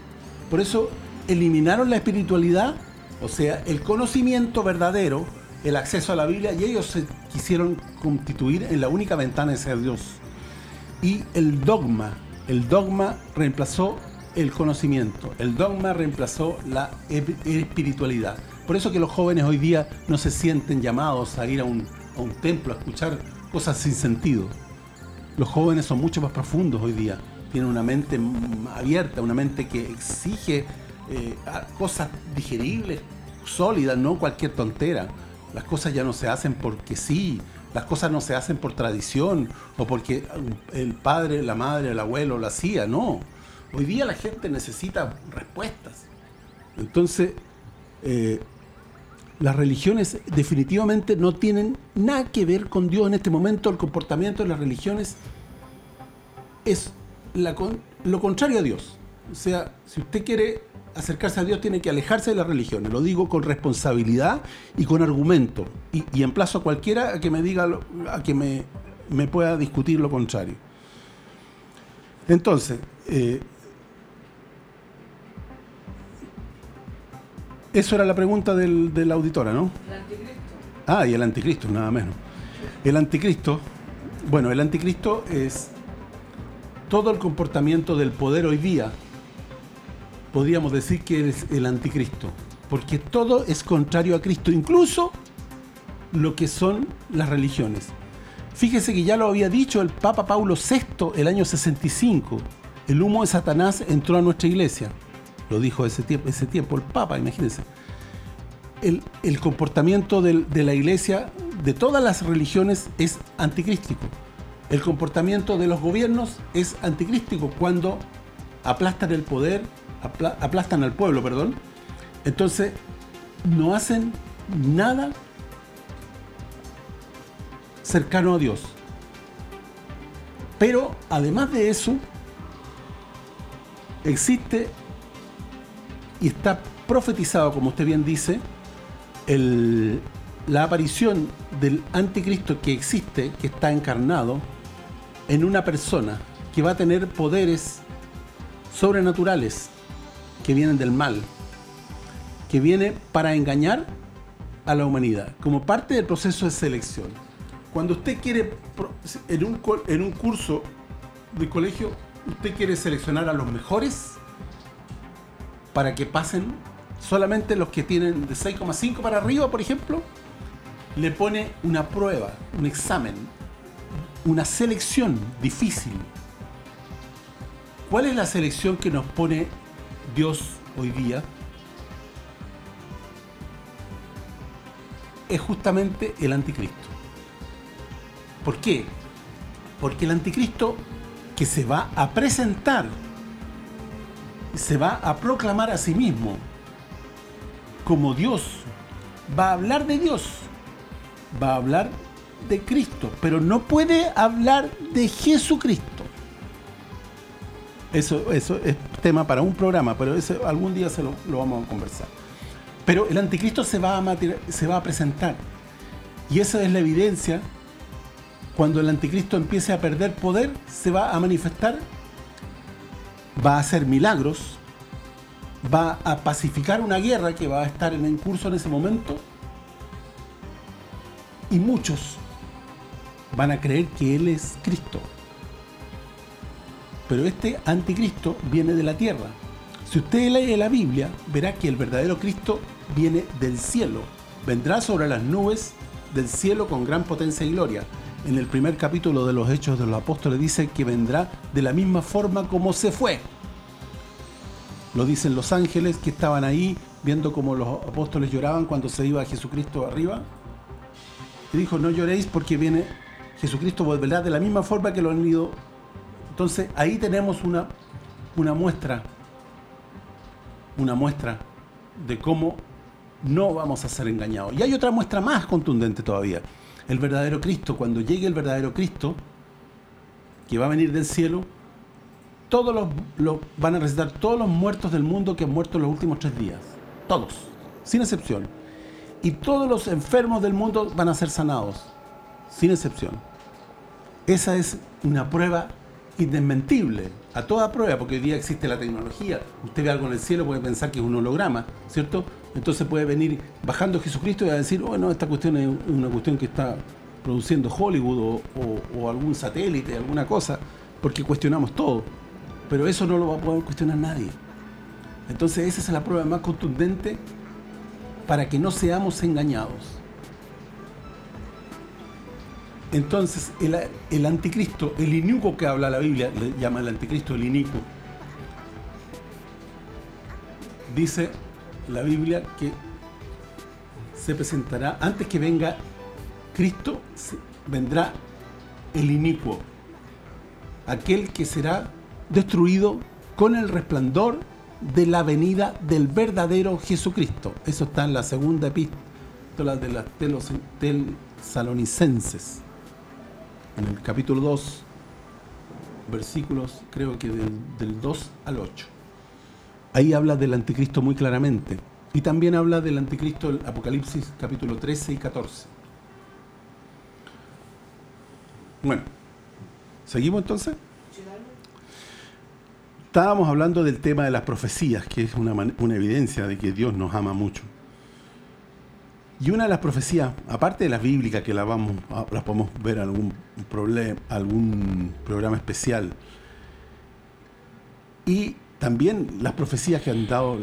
Por eso eliminaron la espiritualidad, o sea, el conocimiento verdadero, el acceso a la Biblia, y ellos se quisieron constituir en la única ventana de ser Dios. Y el dogma, el dogma reemplazó el conocimiento, el dogma reemplazó la espiritualidad. Por eso que los jóvenes hoy día no se sienten llamados a ir a un, a templo a escuchar cosas sin sentido. Los jóvenes son mucho más profundos hoy día. Tienen una mente abierta, una mente que exige eh, cosas digeribles, sólidas, no cualquier tontera. Las cosas ya no se hacen porque sí, las cosas no se hacen por tradición o porque el padre, la madre, el abuelo lo hacía, no. Hoy día la gente necesita respuestas. Entonces, eh, las religiones definitivamente no tienen nada que ver con Dios en este momento. El comportamiento de las religiones es lo contrario a Dios. O sea, si usted quiere acercarse a Dios, tiene que alejarse de las religiones. Lo digo con responsabilidad y con argumento. Y, y emplazo a cualquiera a que me diga, lo- a que me, me pueda discutir lo contrario. Entonces, eh, eso era la pregunta del, de la auditora, ¿no? Ah, y el anticristo, nada menos. El anticristo, bueno, el anticristo es todo el comportamiento del poder hoy día. Podríamos decir que es el anticristo, porque todo es contrario a Cristo, incluso lo que son las religiones. Fíjese que ya lo había dicho el Papa Paulo VI el año 65. El humo de Satanás entró a nuestra iglesia. Lo dijo ese tiempo, ese tiempo el Papa, imagínense el, el comportamiento de la iglesia, de todas las religiones, es anticrístico. El comportamiento de los gobiernos es anticrístico cuando aplastan el poder, apla- aplastan al pueblo, perdón. Entonces, no hacen nada cercano a Dios. Pero, además de eso, existe y está profetizado, como usted bien dice, el- la aparición del anticristo que existe, que está encarnado en una persona que va a tener poderes sobrenaturales que vienen del mal, que viene para engañar a la humanidad, como parte del proceso de selección. Cuando usted quiere, en un, en un curso de colegio, usted quiere seleccionar a los mejores para que pasen solamente los que tienen de 6,5 para arriba, por ejemplo, le pone una prueba, un examen, una selección difícil. ¿Cuál es la selección que nos pone Dios hoy día? Es justamente el anticristo. ¿Por qué? Porque el anticristo que se va a presentar, se va a proclamar a sí mismo como Dios, va a hablar de Dios, va a hablar de Cristo, pero no puede hablar de Jesucristo. Eso, eso es tema para un programa, pero eso algún día se lo, lo vamos a conversar. Pero el anticristo se va, a se va a presentar. Y esa es la evidencia. Cuando el anticristo empiece a perder poder, se va a manifestar, va a hacer milagros, va a pacificar una guerra que va a estar en curso en ese momento. Y muchos van a creer que Él es Cristo. Pero este anticristo viene de la tierra. Si usted lee la Biblia, verá que el verdadero Cristo viene del cielo. Vendrá sobre las nubes del cielo con gran potencia y gloria. En el primer capítulo de los Hechos de los Apóstoles dice que vendrá de la misma forma como se fue. Lo dicen los ángeles que estaban ahí viendo cómo los apóstoles lloraban cuando se iba Jesucristo arriba. Y dijo, no lloréis porque viene Jesucristo volverá de la misma forma que lo han ido. Entonces ahí tenemos una, una muestra, una muestra de cómo no vamos a ser engañados. Y hay otra muestra más contundente todavía. El verdadero Cristo, cuando llegue el verdadero Cristo, que va a venir del cielo, todos los, van a resucitar todos los muertos del mundo que han muerto en los últimos tres días. Todos, sin excepción. Y todos los enfermos del mundo van a ser sanados, sin excepción. Esa es una prueba indesmentible, a toda prueba, porque hoy día existe la tecnología. Usted ve algo en el cielo, puede pensar que es un holograma, ¿cierto? Entonces puede venir bajando Jesucristo y a decir, oh no, esta cuestión es una cuestión que está produciendo Hollywood o, algún satélite, alguna cosa, porque cuestionamos todo. Pero eso no lo va a poder cuestionar nadie. Entonces esa es la prueba más contundente para que no seamos engañados. Entonces, el, el anticristo, el inicuo que habla la Biblia, le llama el anticristo el inicuo. Dice la Biblia que se presentará, antes que venga Cristo, vendrá el inicuo, aquel que será destruido con el resplandor de la venida del verdadero Jesucristo. Eso está en la segunda epístola de las tesalonicenses, en el capítulo 2, versículos creo que del, del 2 al 8. Ahí habla del anticristo muy claramente. Y también habla del anticristo el Apocalipsis capítulo 13 y 14. Bueno, ¿seguimos entonces? Estábamos hablando del tema de las profecías, que es una, evidencia de que Dios nos ama mucho. Y una de las profecías, aparte de las bíblicas, que las vamos las podemos ver en algún, problema, algún programa especial, y también las profecías que han dado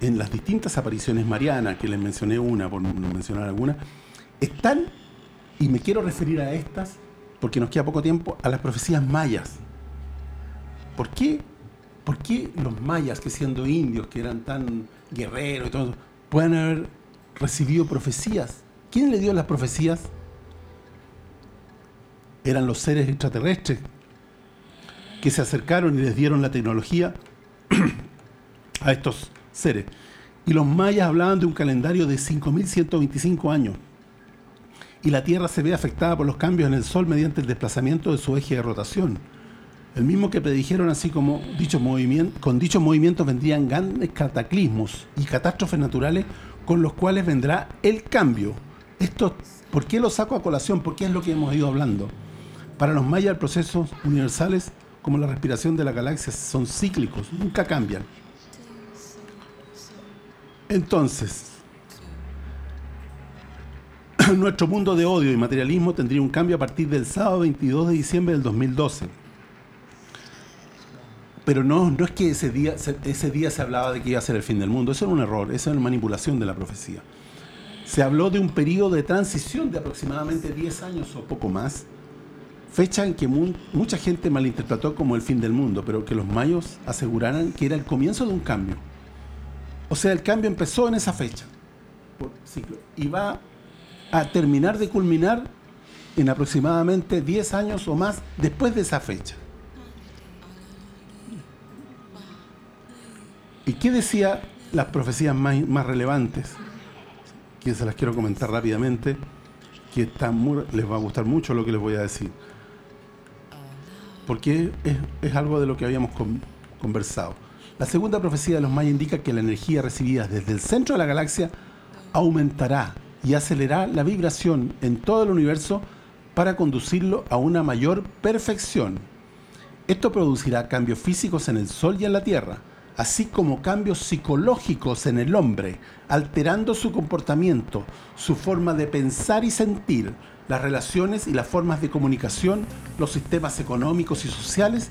en las distintas apariciones marianas, que les mencioné una, por no mencionar alguna, están, y me quiero referir a estas, porque nos queda poco tiempo, a las profecías mayas. ¿Por qué, ¿Por qué los mayas, que siendo indios, que eran tan guerreros y todo eso, pueden haber recibido profecías? ¿Quién le dio las profecías? Eran los seres extraterrestres que se acercaron y les dieron la tecnología a estos seres. Y los mayas hablaban de un calendario de 5.125 años. Y la Tierra se ve afectada por los cambios en el Sol mediante el desplazamiento de su eje de rotación. El mismo que predijeron así como dichos con dichos movimientos vendrían grandes cataclismos y catástrofes naturales con los cuales vendrá el cambio. Esto, ¿por qué lo saco a colación? Porque es lo que hemos ido hablando. Para los mayas, procesos universales como la respiración de la galaxia son cíclicos, nunca cambian. Entonces, nuestro mundo de odio y materialismo tendría un cambio a partir del sábado 22 de diciembre del 2012. Pero no, no es que ese día, se- ese día se hablaba de que iba a ser el fin del mundo. Eso era un error, eso era una manipulación de la profecía. Se habló de un periodo de transición de aproximadamente 10 años o poco más, fecha en que mu- mucha gente malinterpretó como el fin del mundo, pero que los mayos aseguraran que era el comienzo de un cambio. O sea, el cambio empezó en esa fecha por y va a terminar de culminar en aproximadamente 10 años o más después de esa fecha. ¿Y qué decía las profecías más, más relevantes? Que se las quiero comentar rápidamente, que les va a gustar mucho lo que les voy a decir. Porque es, algo de lo que habíamos con- conversado. La segunda profecía de los mayas indica que la energía recibida desde el centro de la galaxia aumentará y acelerará la vibración en todo el universo para conducirlo a una mayor perfección. Esto producirá cambios físicos en el Sol y en la Tierra, así como cambios psicológicos en el hombre, alterando su comportamiento, su forma de pensar y sentir, las relaciones y las formas de comunicación, los sistemas económicos y sociales,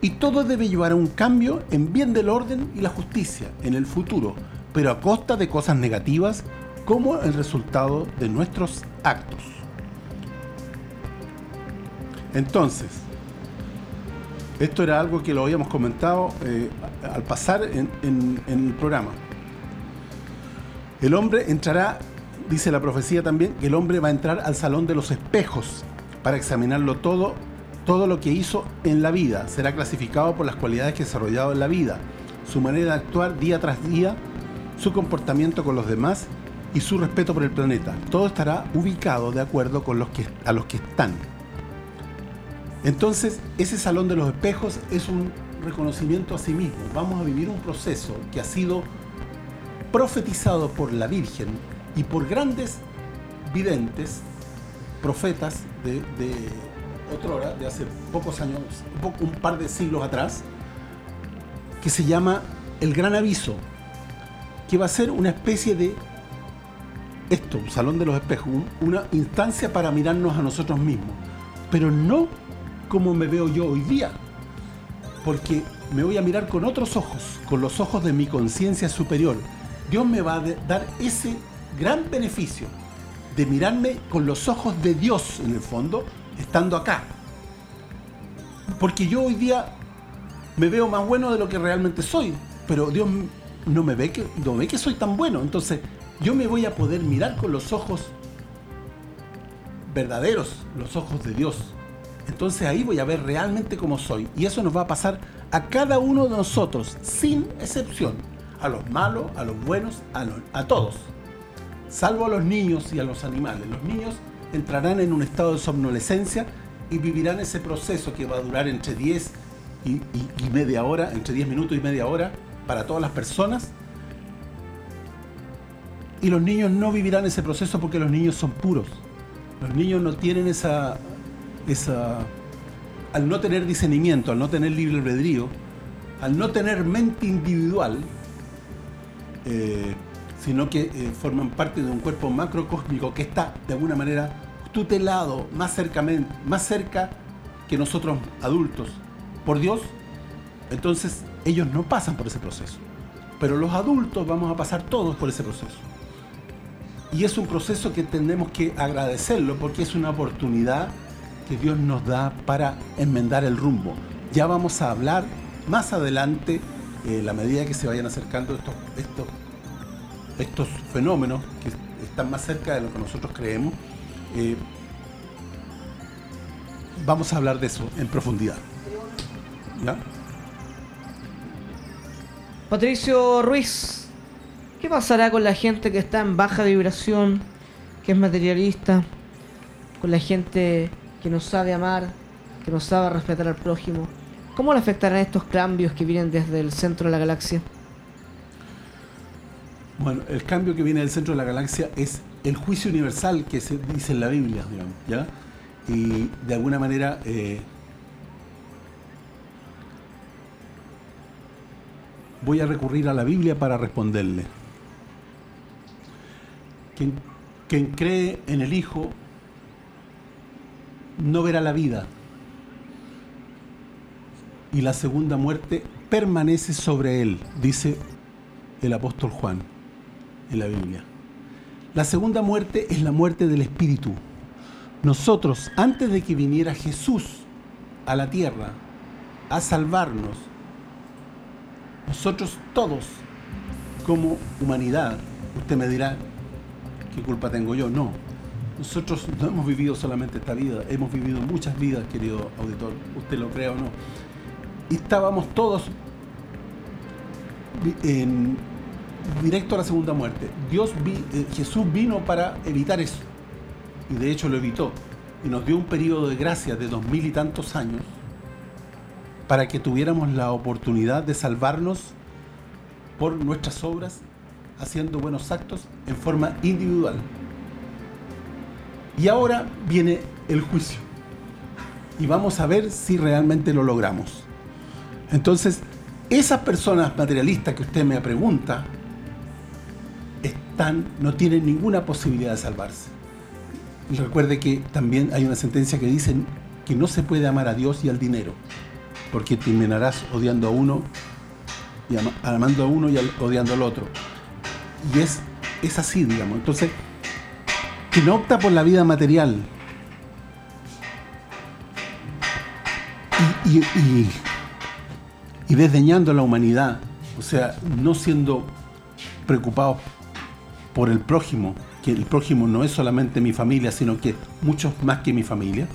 y todo debe llevar a un cambio en bien del orden y la justicia en el futuro, pero a costa de cosas negativas como el resultado de nuestros actos. Entonces, esto era algo que lo habíamos comentado eh, al pasar en, en- el programa. El hombre entrará, dice la profecía también, que el hombre va a entrar al salón de los espejos para examinarlo todo, todo lo que hizo en la vida. Será clasificado por las cualidades que ha desarrollado en la vida, su manera de actuar día tras día, su comportamiento con los demás y su respeto por el planeta. Todo estará ubicado de acuerdo con los que, a los que están. Entonces, ese salón de los espejos es un reconocimiento a sí mismo. Vamos a vivir un proceso que ha sido profetizado por la Virgen y por grandes videntes, profetas de, de otrora, de hace pocos años, un par de siglos atrás, que se llama El Gran Aviso, que va a ser una especie de esto, un salón de los espejos, un- una instancia para mirarnos a nosotros mismos, pero no como me veo yo hoy día, porque me voy a mirar con otros ojos, con los ojos de mi conciencia superior. Dios me va a dar ese gran beneficio de mirarme con los ojos de Dios, en el fondo, estando acá. Porque yo hoy día me veo más bueno de lo que realmente soy, pero Dios no me ve que no ve que soy tan bueno, entonces yo me voy a poder mirar con los ojos verdaderos, los ojos de Dios. Entonces ahí voy a ver realmente cómo soy y eso nos va a pasar a cada uno de nosotros sin excepción, a los malos, a los buenos, a, todos, salvo a los niños y a los animales. Los niños entrarán en un estado de somnolesencia y vivirán ese proceso que va a durar entre 10 y, y- y media hora, entre 10 minutos y media hora para todas las personas. Y los niños no vivirán ese proceso porque los niños son puros. Los niños no tienen esa, esa al no tener discernimiento, al no tener libre albedrío, al no tener mente individual, eh, sino que eh, forman parte de un cuerpo macrocósmico que está de alguna manera tutelado más cercamente, más cerca que nosotros adultos por Dios, entonces ellos no pasan por ese proceso. Pero los adultos vamos a pasar todos por ese proceso. Y es un proceso que tenemos que agradecerlo porque es una oportunidad que Dios nos da para enmendar el rumbo. Ya vamos a hablar más adelante, eh, la medida que se vayan acercando estos, estos, estos fenómenos que están más cerca de lo que nosotros creemos, eh, vamos a hablar de eso en profundidad. Patricio Ruiz, ¿qué pasará con la gente que está en baja vibración, que es materialista, con la gente que no sabe amar, que no sabe respetar al prójimo? ¿Cómo le afectarán estos cambios que vienen desde el centro de la galaxia? Bueno, el cambio que viene del centro de la galaxia es el juicio universal que se dice en la Biblia, digamos, ¿ya? Y de alguna manera eh, voy a recurrir a la Biblia para responderle. Quien, quien cree en el Hijo no verá la vida y la segunda muerte permanece sobre él, dice el apóstol Juan en la Biblia. La segunda muerte es la muerte del espíritu. Nosotros, antes de que viniera Jesús a la tierra a salvarnos, nosotros todos, como humanidad, usted me dirá, ¿qué culpa tengo yo? No. Nosotros no hemos vivido solamente esta vida, hemos vivido muchas vidas, querido auditor, usted lo crea o no. Y estábamos todos en, directo a la segunda muerte. Dios vi, eh, Jesús vino para evitar eso. Y de hecho lo evitó. Y nos dio un periodo de gracia de dos mil y tantos años para que tuviéramos la oportunidad de salvarnos por nuestras obras, haciendo buenos actos en forma individual. Y ahora viene el juicio. Y vamos a ver si realmente lo logramos. Entonces, esas personas materialistas que usted me pregunta, están, no tienen ninguna posibilidad de salvarse. Y recuerde que también hay una sentencia que dice que no se puede amar a Dios y al dinero, porque terminarás odiando a uno, y ama, amando a uno y odiando al otro. Y es, es así, digamos. Entonces, quien opta por la vida material y, y, desdeñando la humanidad, o sea, no siendo preocupados por el prójimo, que el prójimo no es solamente mi familia, sino que muchos más que mi familia,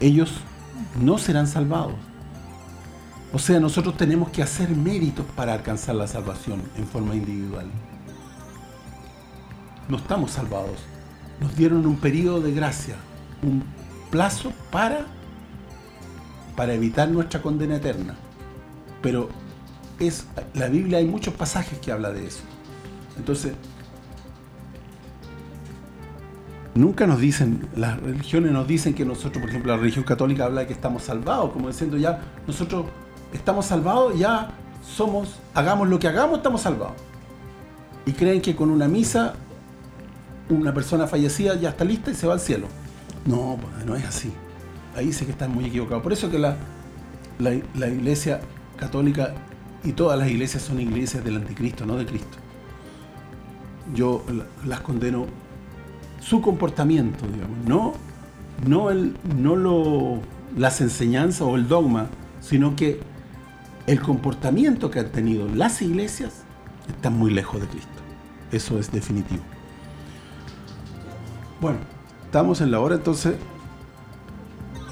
ellos no serán salvados. O sea, nosotros tenemos que hacer méritos para alcanzar la salvación en forma individual. No estamos salvados. Nos dieron un periodo de gracia, un plazo para, para evitar nuestra condena eterna. Pero es la Biblia hay muchos pasajes que habla de eso. Entonces, nunca nos dicen, las religiones nos dicen que nosotros, por ejemplo, la religión católica habla de que estamos salvados, como diciendo ya, nosotros estamos salvados, ya somos, hagamos lo que hagamos, estamos salvados. Y creen que con una misa, una persona fallecida ya está lista y se va al cielo. No, no es así. Ahí sí que están muy equivocados. Por eso que la, la, la iglesia católica y todas las iglesias son iglesias del anticristo, no de Cristo. Yo las condeno su comportamiento, digamos, no, no, el, no lo, las enseñanzas o el dogma, sino que el comportamiento que han tenido las iglesias está muy lejos de Cristo. Eso es definitivo. Bueno, estamos en la hora, entonces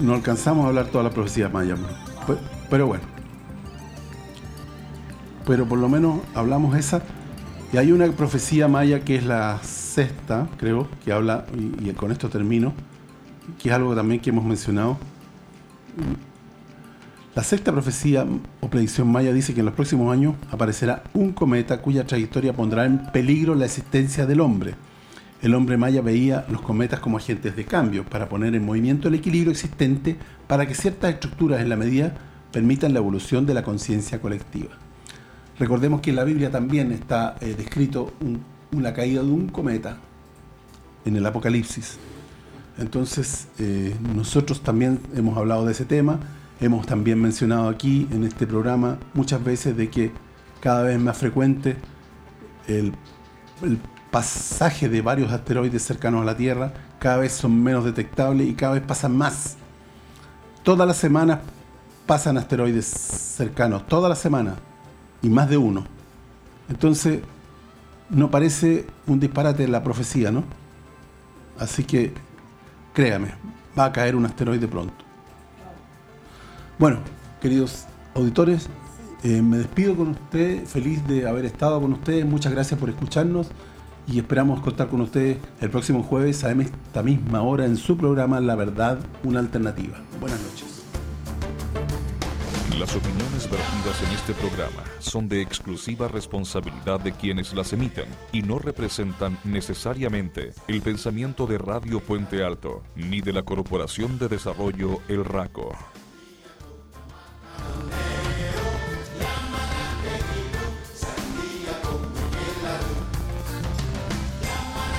no alcanzamos a hablar toda la profecía maya. Pero, pero bueno. Pero por lo menos hablamos esa. Y hay una profecía maya que es la sexta, creo, que habla, y, y con esto termino, que es algo también que hemos mencionado. La sexta profecía o predicción maya dice que en los próximos años aparecerá un cometa cuya trayectoria pondrá en peligro la existencia del hombre. El hombre maya veía los cometas como agentes de cambio para poner en movimiento el equilibrio existente para que ciertas estructuras en la medida permitan la evolución de la conciencia colectiva. Recordemos que en la Biblia también está eh, descrito un, una caída de un cometa en el Apocalipsis. Entonces, eh, nosotros también hemos hablado de ese tema, hemos también mencionado aquí en este programa muchas veces de que cada vez más frecuente el, el pasaje de varios asteroides cercanos a la Tierra, cada vez son menos detectables y cada vez pasan más. Todas las semanas pasan asteroides cercanos, todas las semanas, y más de uno. Entonces, no parece un disparate la profecía, ¿no? Así que, créame, va a caer un asteroide pronto. Bueno, queridos auditores, eh, me despido con ustedes, feliz de haber estado con ustedes, muchas gracias por escucharnos y esperamos contar con ustedes el próximo jueves a esta misma hora en su programa La Verdad, una alternativa. Buenas noches. Las opiniones vertidas en este programa son de exclusiva responsabilidad de quienes las emiten y no representan necesariamente el pensamiento de Radio Puente Alto ni de la Corporación de Desarrollo El Raco.